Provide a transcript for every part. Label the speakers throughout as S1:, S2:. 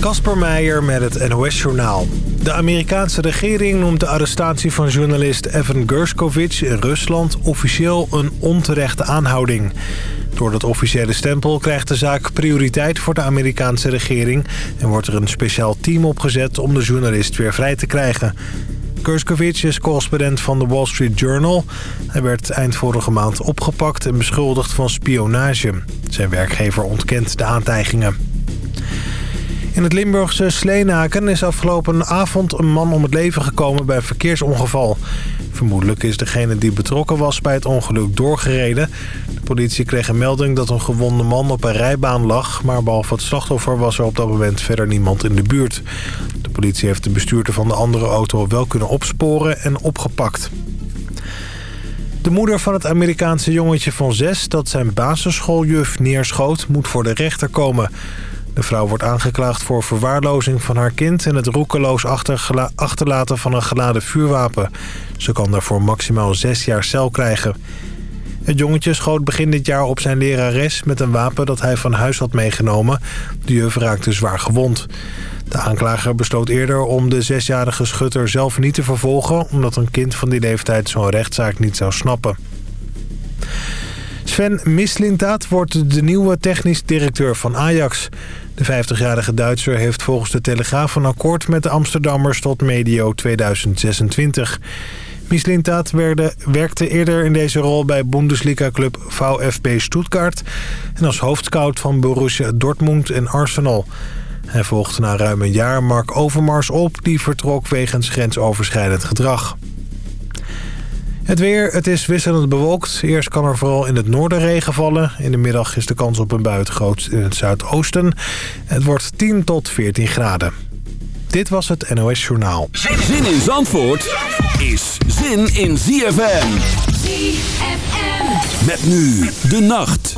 S1: Kasper Meijer met het NOS-journaal. De Amerikaanse regering noemt de arrestatie van journalist Evan Gershkovich in Rusland officieel een onterechte aanhouding. Door dat officiële stempel krijgt de zaak prioriteit voor de Amerikaanse regering... en wordt er een speciaal team opgezet om de journalist weer vrij te krijgen. Gershkovich is correspondent van de Wall Street Journal. Hij werd eind vorige maand opgepakt en beschuldigd van spionage. Zijn werkgever ontkent de aantijgingen. In het Limburgse Sleenaken is afgelopen avond een man om het leven gekomen bij een verkeersongeval. Vermoedelijk is degene die betrokken was bij het ongeluk doorgereden. De politie kreeg een melding dat een gewonde man op een rijbaan lag... maar behalve het slachtoffer was er op dat moment verder niemand in de buurt. De politie heeft de bestuurder van de andere auto wel kunnen opsporen en opgepakt. De moeder van het Amerikaanse jongetje van zes dat zijn basisschooljuf neerschoot... moet voor de rechter komen... De vrouw wordt aangeklaagd voor verwaarlozing van haar kind... en het roekeloos achterlaten van een geladen vuurwapen. Ze kan daarvoor maximaal zes jaar cel krijgen. Het jongetje schoot begin dit jaar op zijn lerares met een wapen dat hij van huis had meegenomen. De juf raakte zwaar gewond. De aanklager besloot eerder om de zesjarige schutter zelf niet te vervolgen... omdat een kind van die leeftijd zo'n rechtszaak niet zou snappen. Sven Mislintaat wordt de nieuwe technisch directeur van Ajax. De 50-jarige Duitser heeft volgens de Telegraaf een akkoord met de Amsterdammers tot medio 2026. Mislintaat werkte eerder in deze rol bij Bundesliga-club VfB Stuttgart... en als hoofdscout van Borussia Dortmund en Arsenal. Hij volgde na ruim een jaar Mark Overmars op... die vertrok wegens grensoverschrijdend gedrag. Het weer, het is wisselend bewolkt. Eerst kan er vooral in het noorden regen vallen. In de middag is de kans op een bui groot in het zuidoosten. Het wordt 10 tot 14 graden. Dit was het NOS Journaal.
S2: Zin in Zandvoort is zin in ZFM.
S3: ZFM.
S2: Met nu de nacht.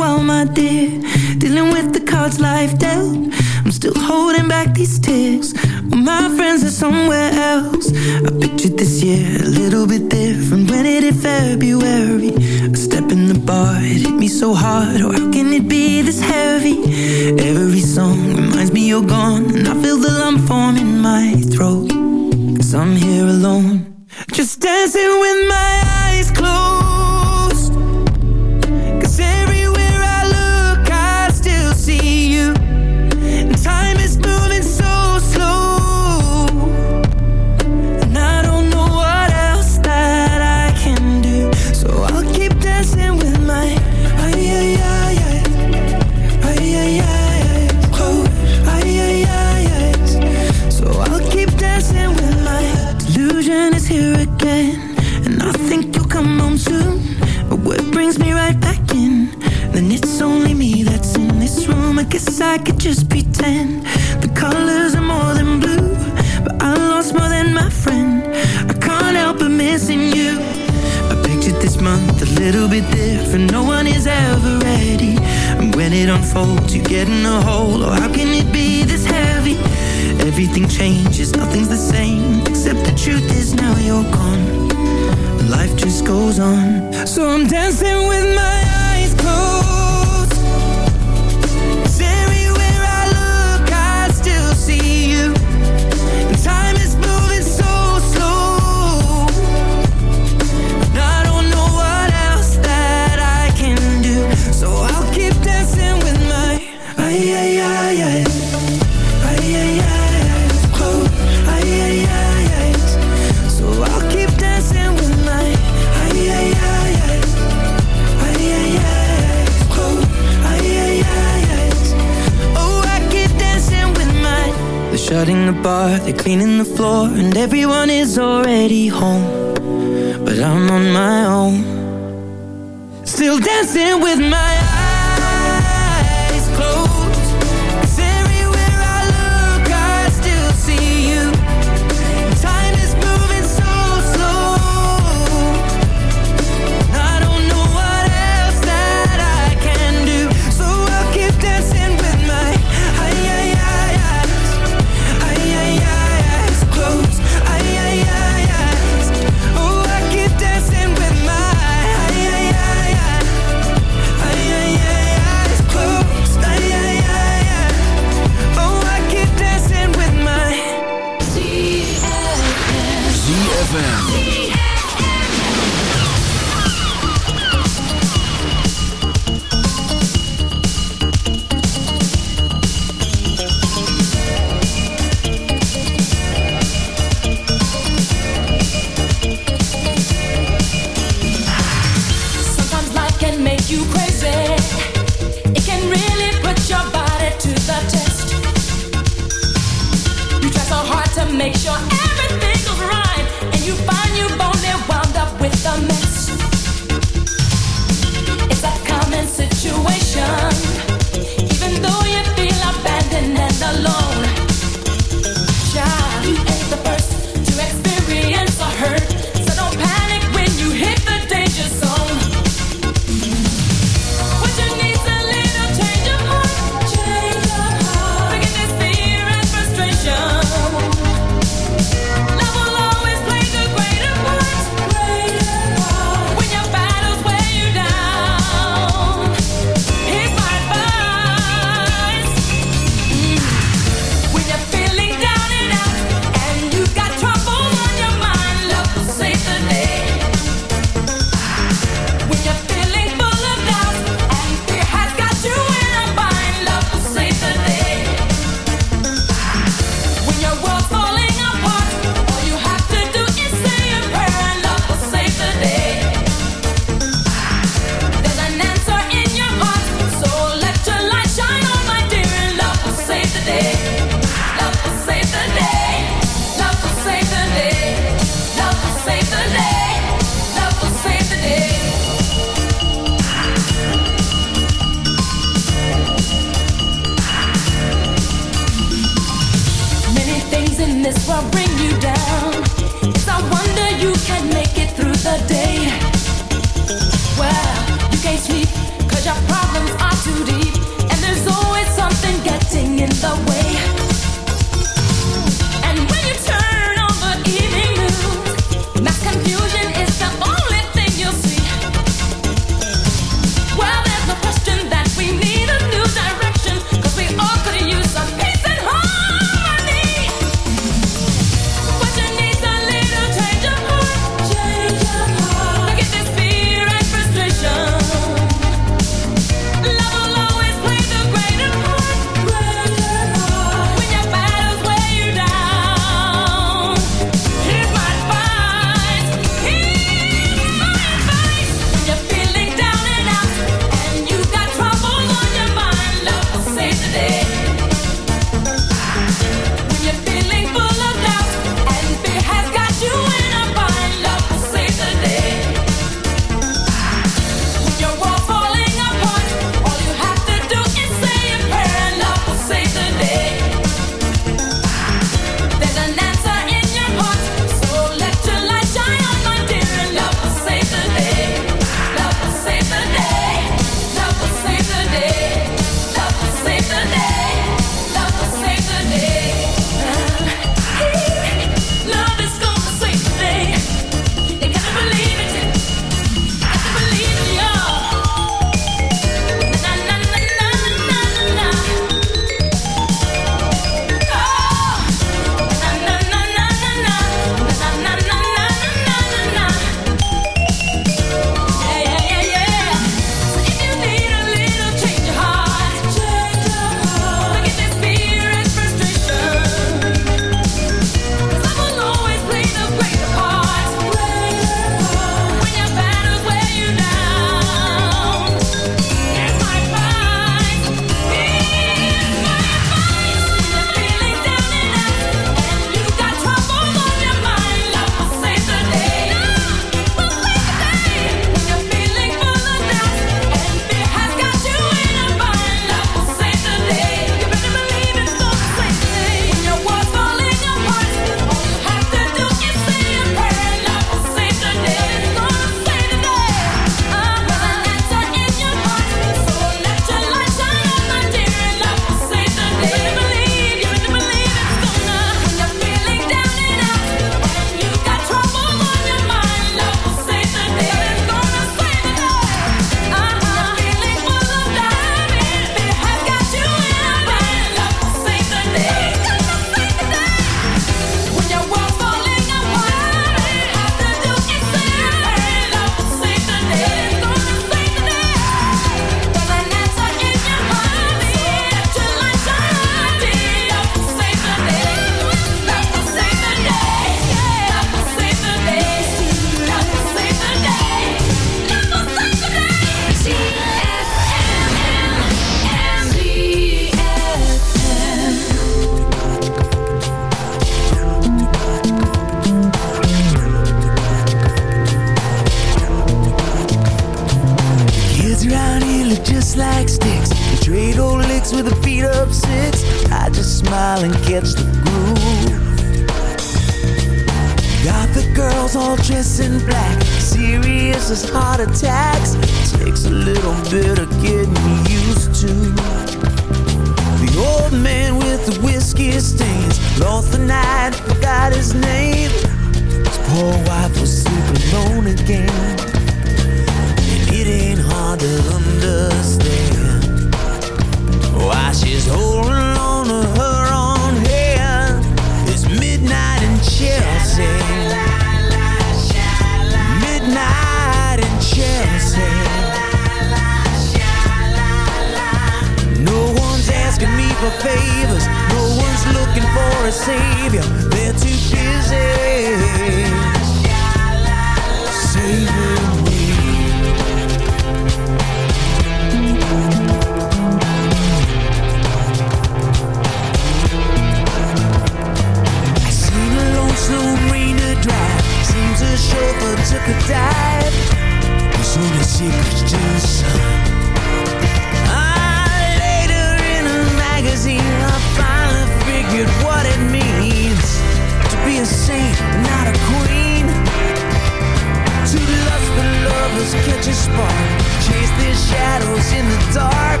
S4: in the dark.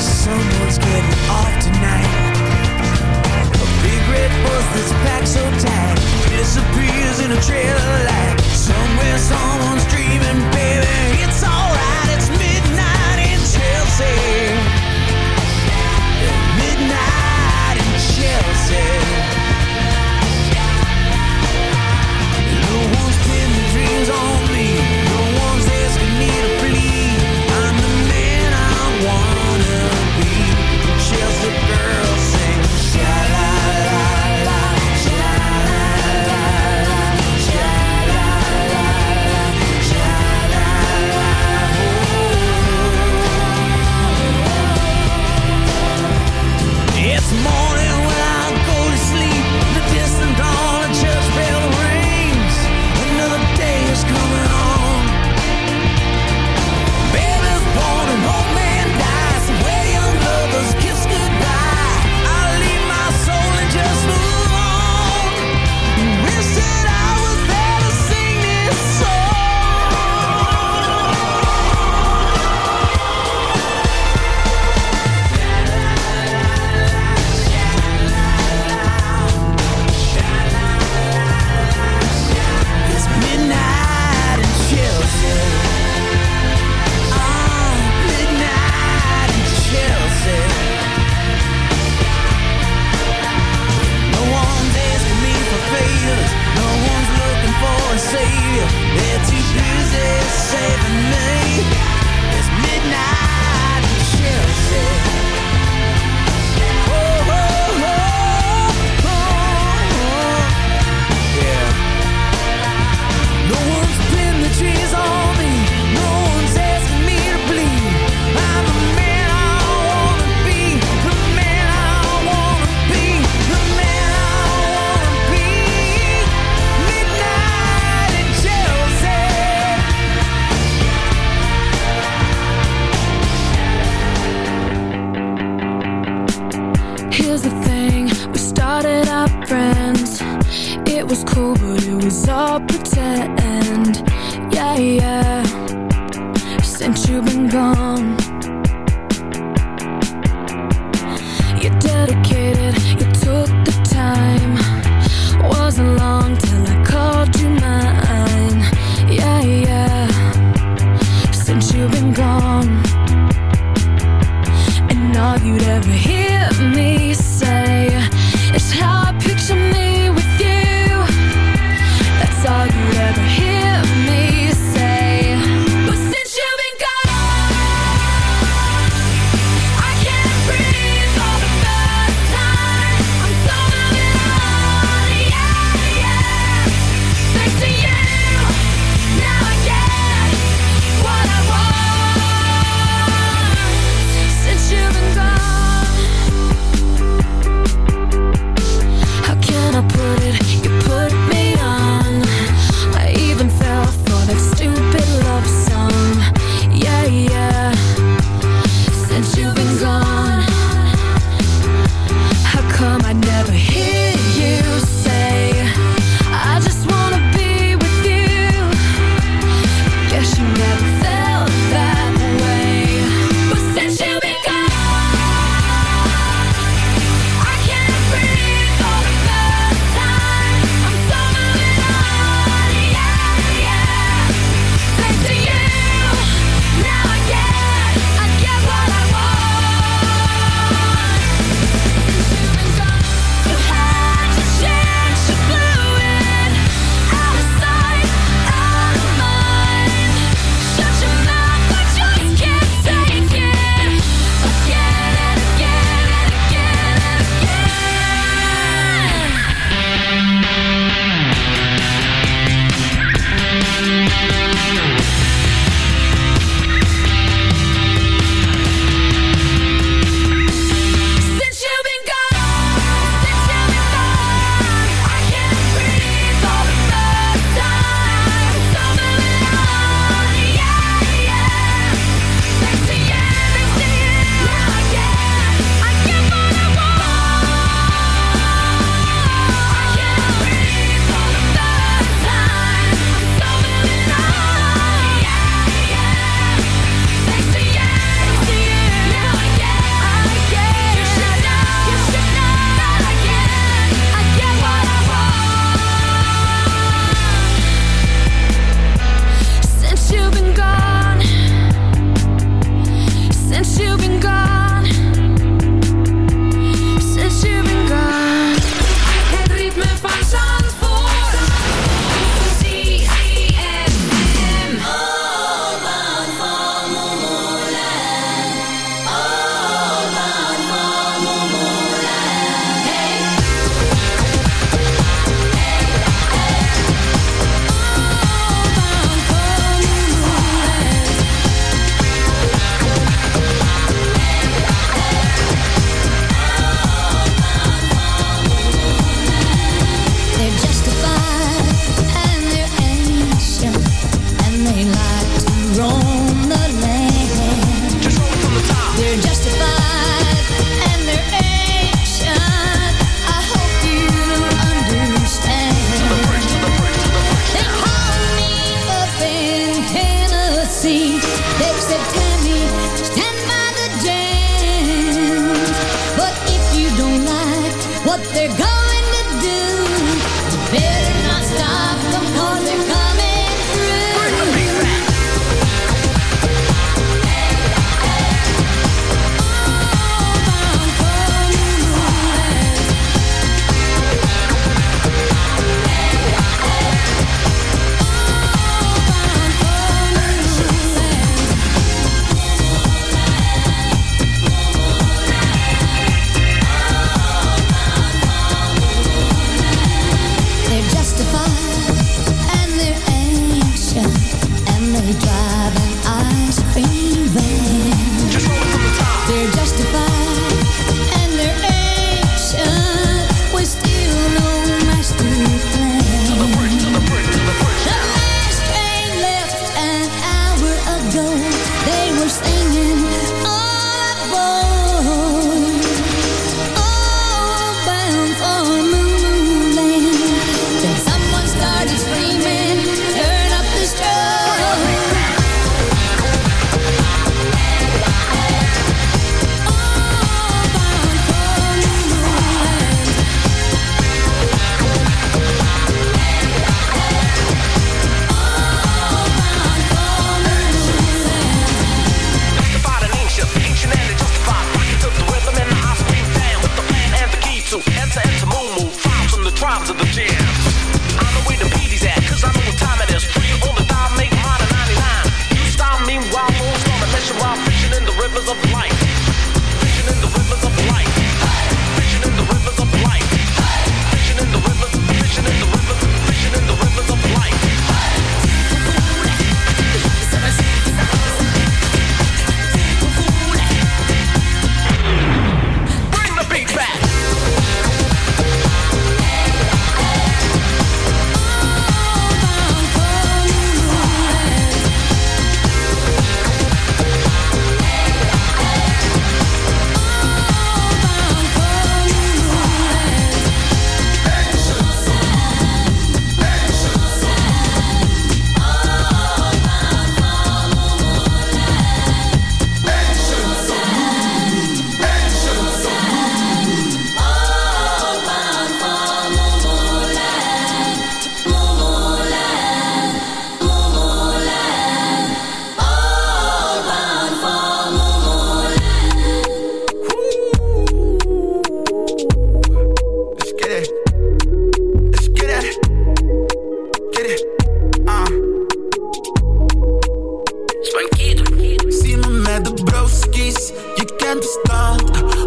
S4: Someone's getting off tonight. A big red bus that's packed so tight. Disappears in
S3: a trail of light. Somewhere, somewhere.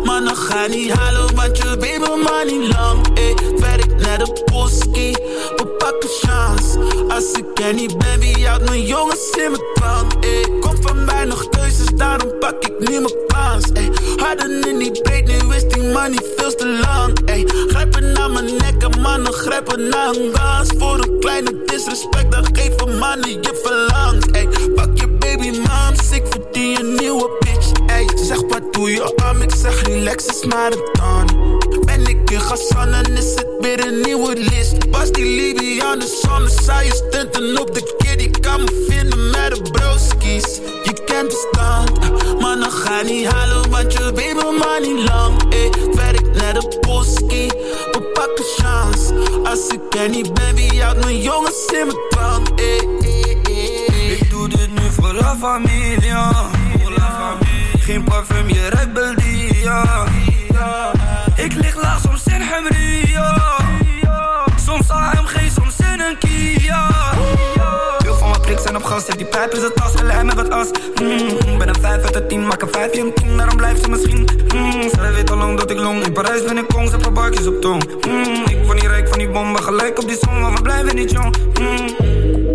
S3: Maar dan ga niet halen, want je weet me maar niet lang. Ey, werk net op Boski, we pakken chance Als ik er niet ben, wie houdt mijn jongens in mijn drank Ey, kom van mij nog keuzes, dus daarom pak ik nu mijn kans. Ey, harden in die breed, nu is die money veel te lang. Ey, grijpen naar mijn nek en mannen grijpen naar een baas Voor een kleine disrespect, dan geef een je verlang. je arm, ik zeg relax, is maar een dan. Ben ik in Gassan en is het weer een nieuwe list. Was die Libianus zonder saaie stunten op de kid. Ik kan me vinden met de broskies. Je kent de stand, maar dan ga niet halen, want je weet me maar niet lang. Ey, ik naar de boski, we pakken chance. Als ik er niet ben, wie houdt mijn jongens in mijn tand? Ik doe dit nu voor la familie geen parfum, je ruikt Beldia Ik lig laag, soms in Hamria Soms geen soms in een kiel zijn op gas, zet die pijp in zijn tas en met wat as mm, Ben een 5 uit de 10, maak een 5 een 10, daarom blijft ze misschien mm, Zij weet al lang dat ik long, in Parijs ben ik kong, ze hebben buikjes op tong mm, Ik van niet rijk van die bommen, gelijk op die song, maar we blijven niet jong mm.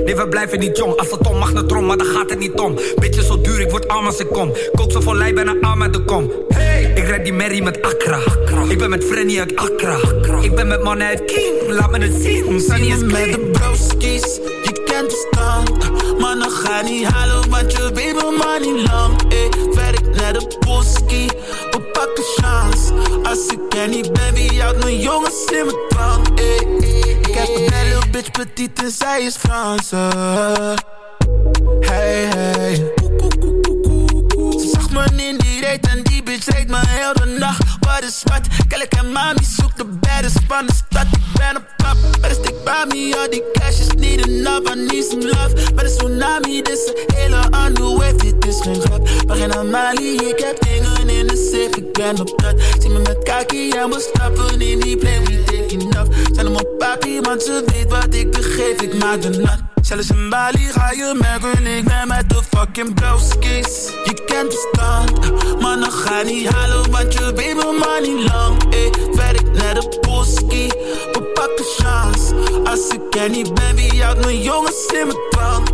S3: Nee, we blijven niet jong. Als het om mag naar maar dan gaat het niet om. Beetje zo duur, ik word arm als ik kom. Kook zo van lijn, bijna arm uit de kom. Hey, ik red die merrie met Accra. Ik ben met Frenny uit Accra. Ik ben met mannen uit King, laat me het zien. Sunny is met de broskies, je kent de. Maar nog ga niet halen, want je weet me maar niet lang. Ey, ik
S5: naar de boski, we pakken chance. Als ik er niet ben, wie houdt mijn jongens in mijn dwang? Ik heb een hele bitch
S6: petite en zij is Franse. Hey, hey.
S7: Ze zag me in die reet en reed me heel de nacht. Wat is wat? Kijk en mami zoek de baddest van de stad. Ik ben een pap, maar stick bij me. All die cash is niet enough, I need some love. Maar de tsunami, dit is een hele andere wave. Dit is geen grap, maar geen Amali. Ik heb dingen in de safe, ik ben op dat. Zie me met kaki en we stappen in die plane. We take enough. Zijn hem op papi, want ze weet wat ik begeef. Ik maak de nat. Zelfs in Bali ga je merken, ik ben met de fucking blauwskis. Je kent de stand, maar dan ga niet halen, want je weet me maar niet lang. Eh, werk net de boski, we pakken chance. Als ik er niet ben, wie houdt mijn jongens in mijn dwang?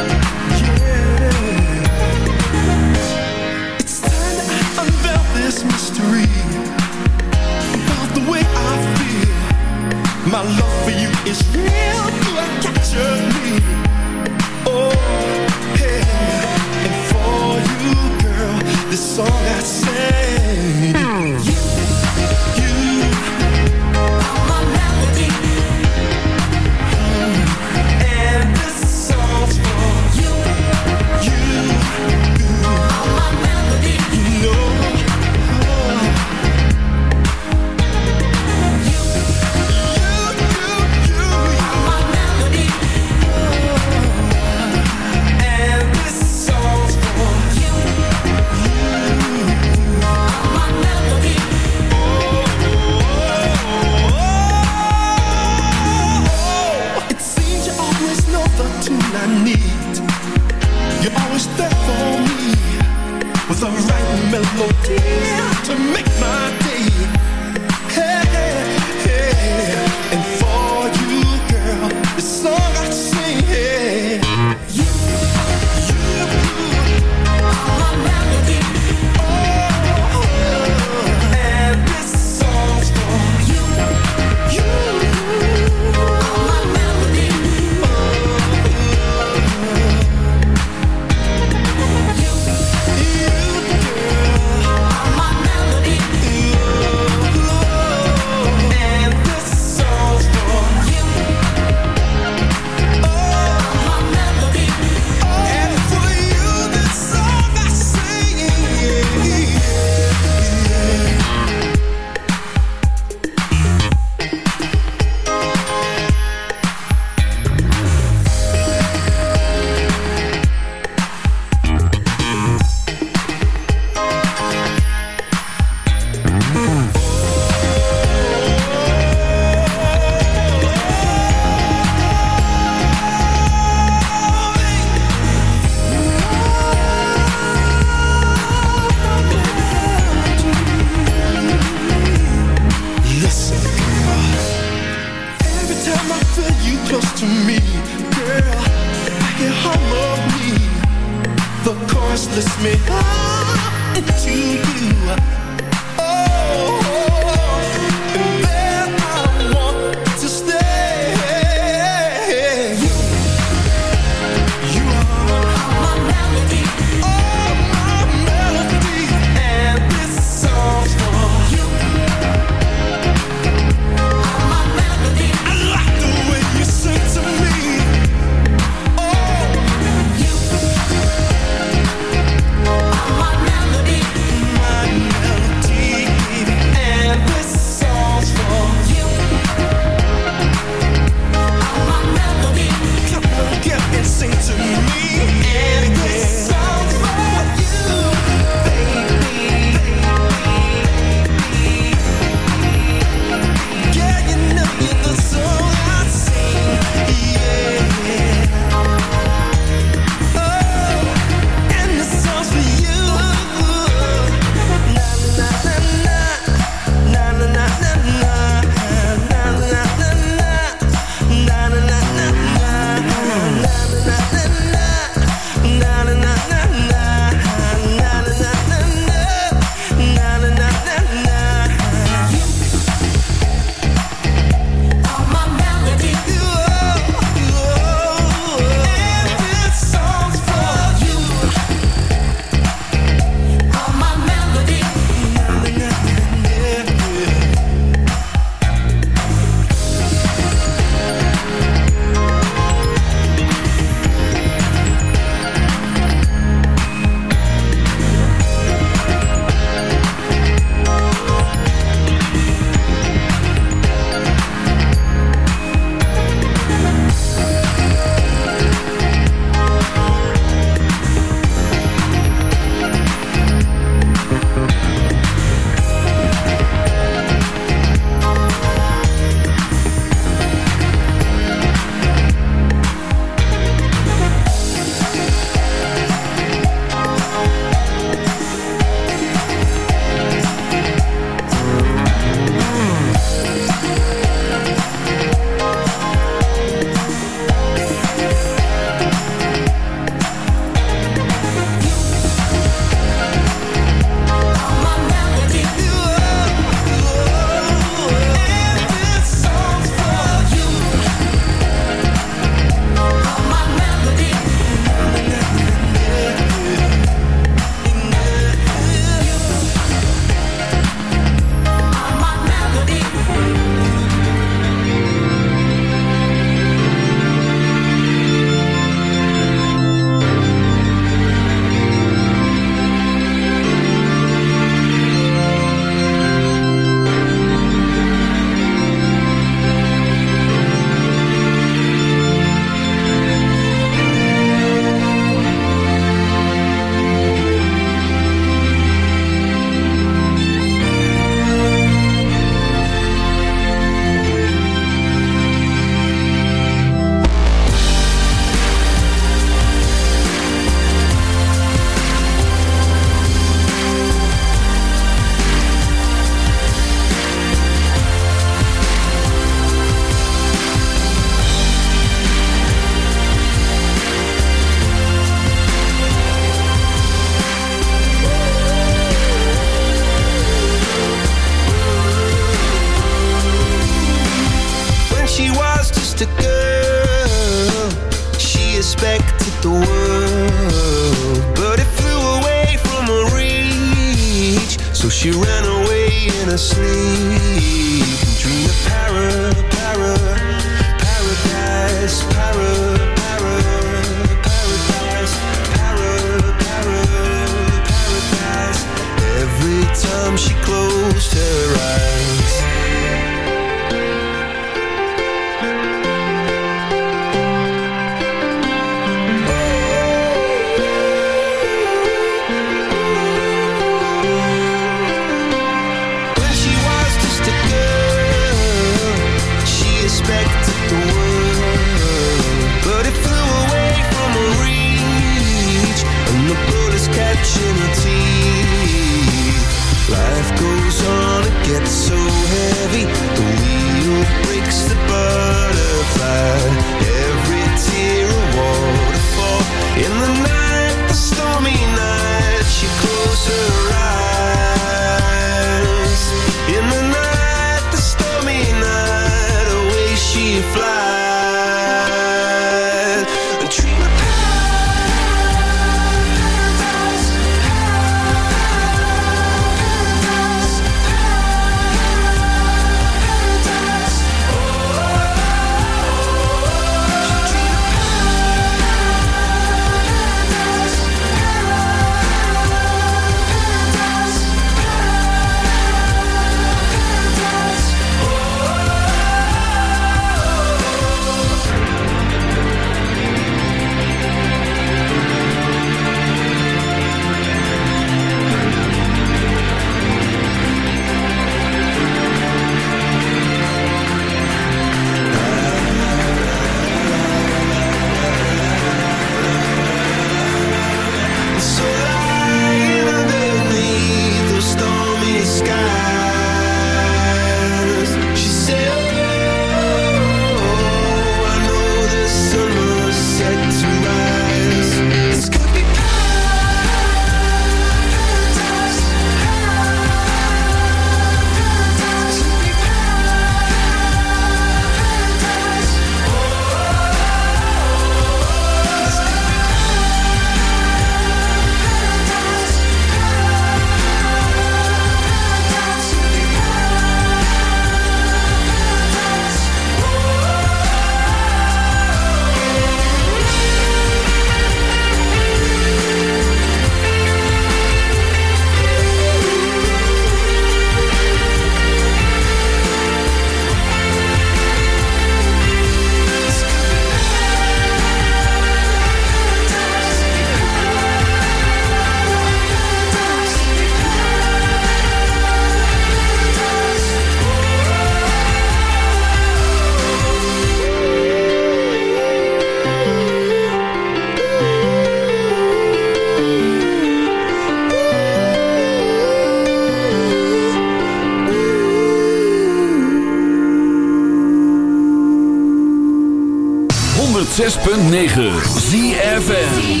S3: 106.9 ZFN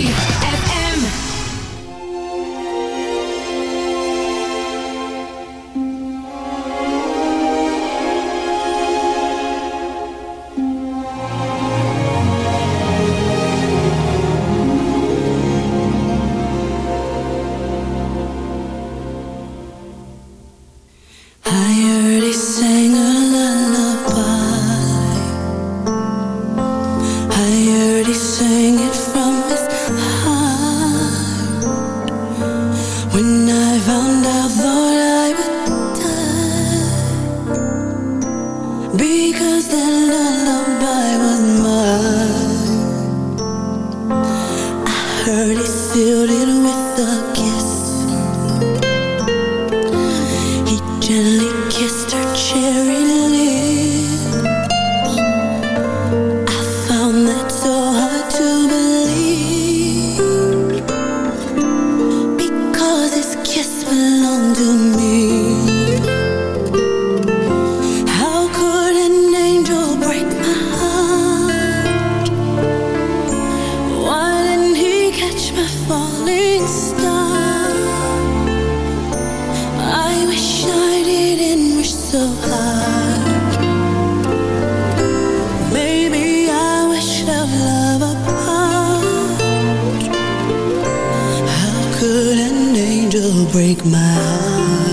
S3: break my heart.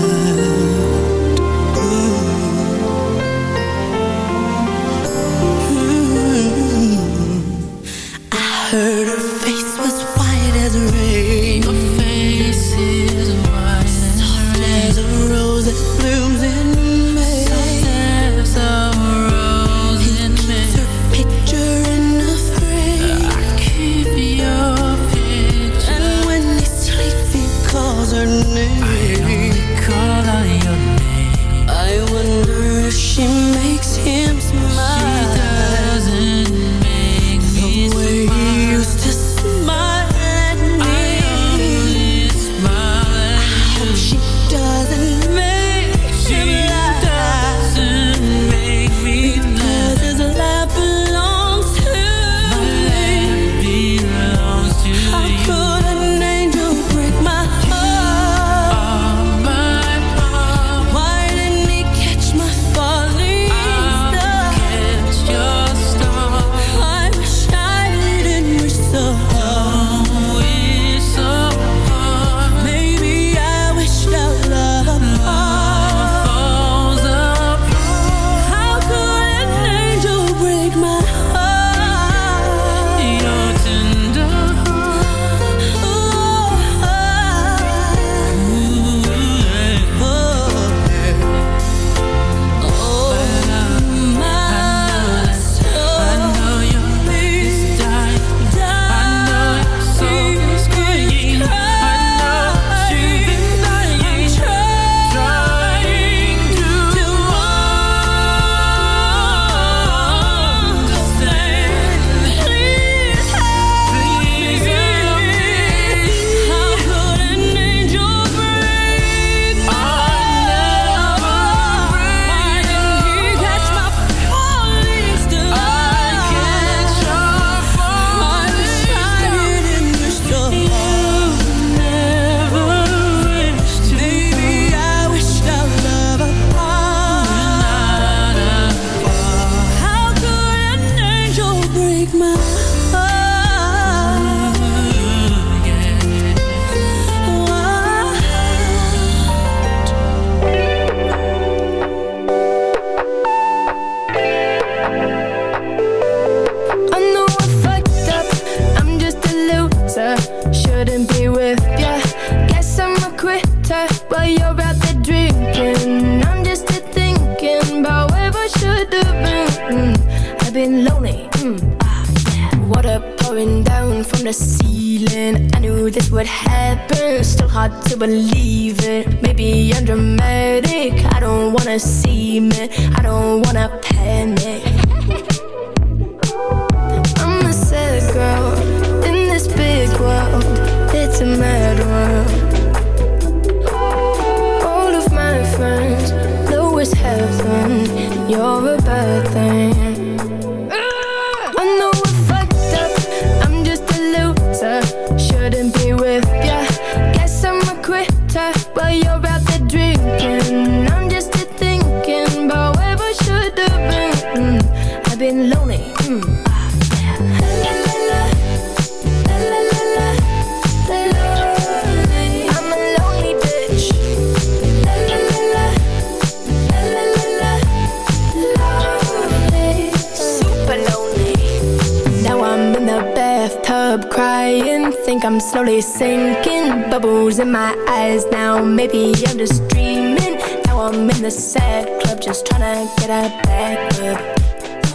S8: I'm slowly sinking. Bubbles in my eyes now. Maybe I'm just dreaming. Now I'm in the sad club Just trying to get her back up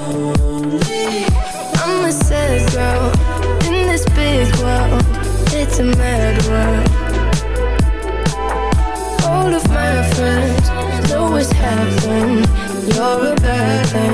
S8: Lonely I'm a sad girl In this big world It's a mad world. All of my friends Know what's happened. You're a bad thing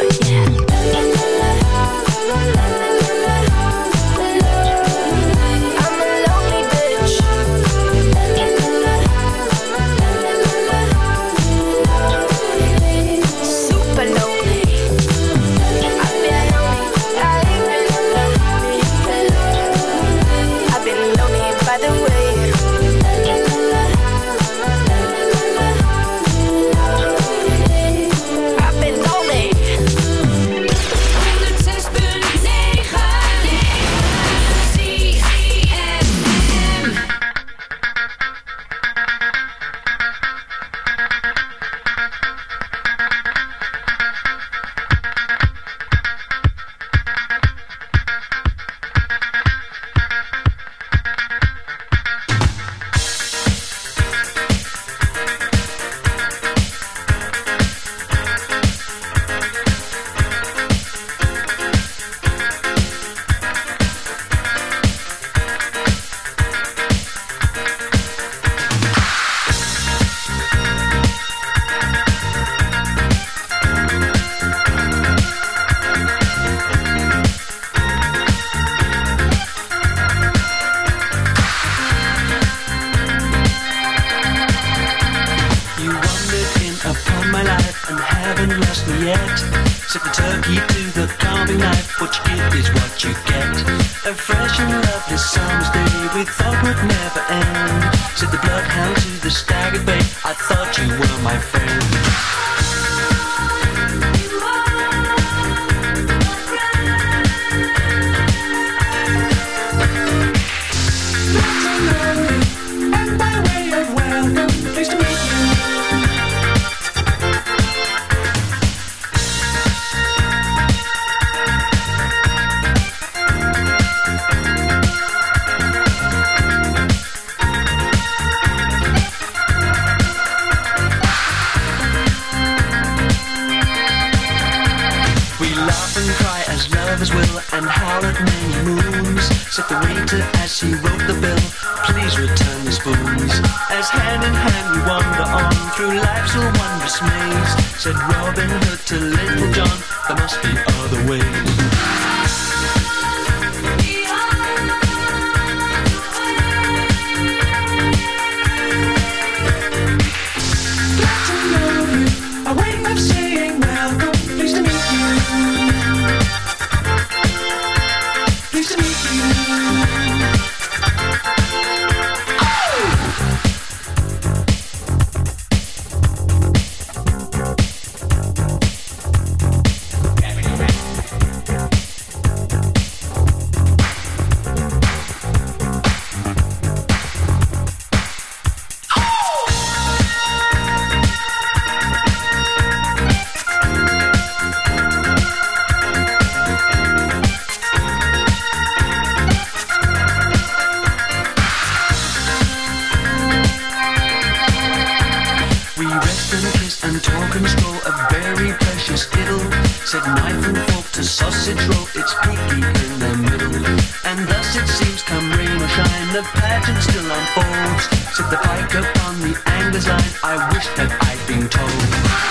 S9: Being told.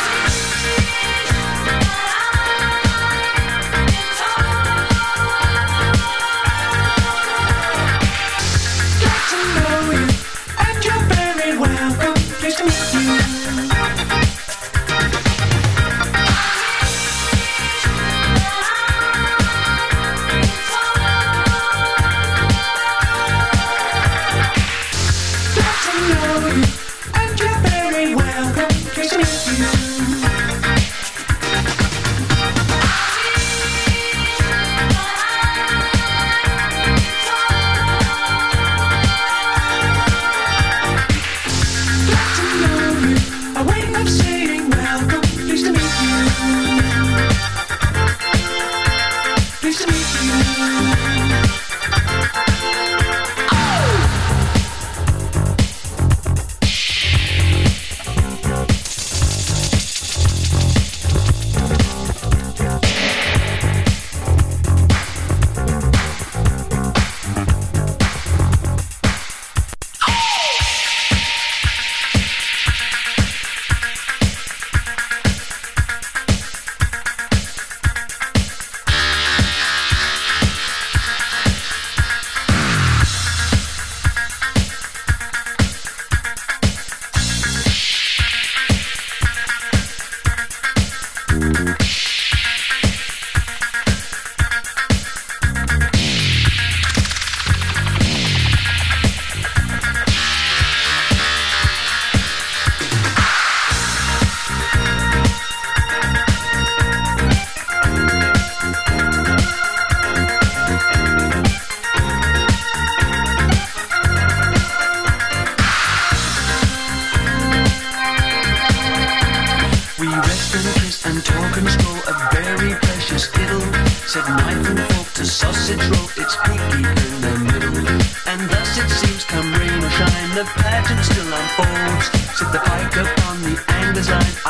S9: the pageant still unfolds. Set the pike upon the angler's line.